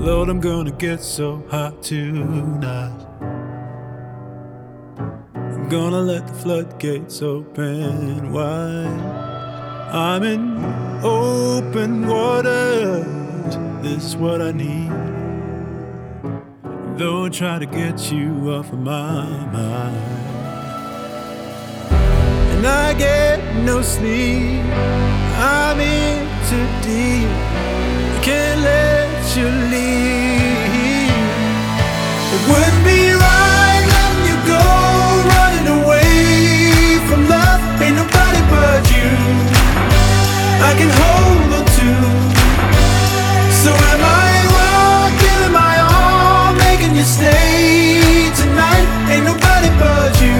Lord, I'm gonna get so hot tonight. I'm gonna let the floodgates open wide. I'm in open water. This is what I need. Though I try to get you off of my mind. And I get no sleep. I'm in too deep. All, making you stay tonight. Ain't nobody but you.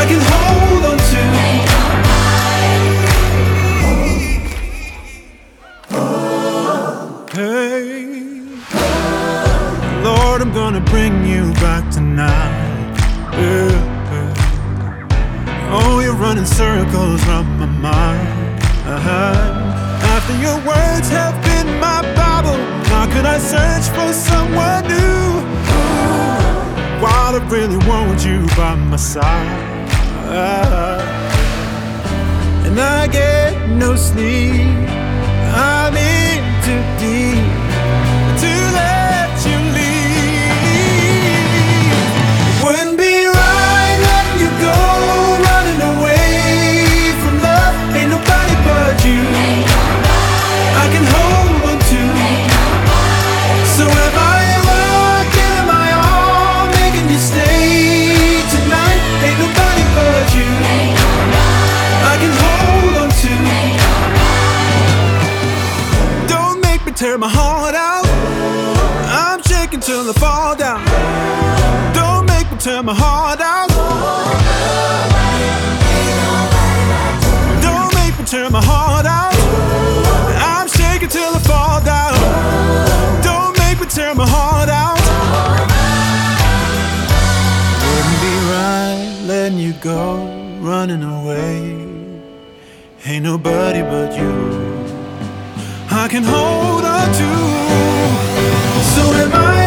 I can hold gonna bring you back tonight. Yeah. Oh, you're running circles around my mind. Uh-huh. After your words have been my Bible, how could I search for someone new? While I really want you by my side. And I get no sleep. I'm in too deep tear my heart out. I'm shaking till I fall down. Don't make me tear my heart out. Don't make me tear my heart out. I'm shaking till I fall down. Don't make me tear my heart out. Wouldn't be right letting you go, running away. Ain't nobody but you. I can hold on to. So am I